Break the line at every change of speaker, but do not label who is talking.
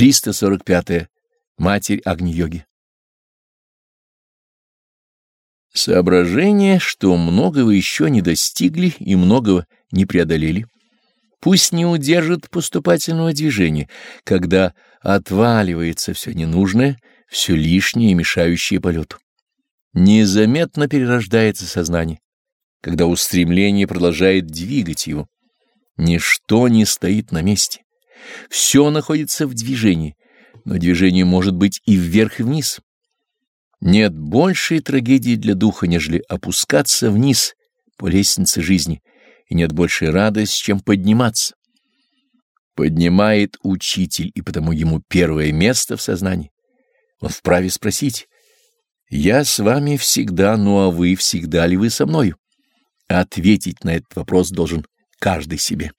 345. -е. Матерь Агни-йоги. Соображение, что многого еще не достигли и многого не преодолели, пусть не удержит поступательного движения, когда отваливается все ненужное, все лишнее и мешающее полету. Незаметно перерождается сознание, когда устремление продолжает двигать его. Ничто не стоит на месте. Все находится в движении, но движение может быть и вверх, и вниз. Нет большей трагедии для духа, нежели опускаться вниз по лестнице жизни, и нет большей радости, чем подниматься. Поднимает учитель, и потому ему первое место в сознании. Он вправе спросить, «Я с вами всегда, ну а вы всегда ли вы со мною?» Ответить на этот вопрос должен каждый себе.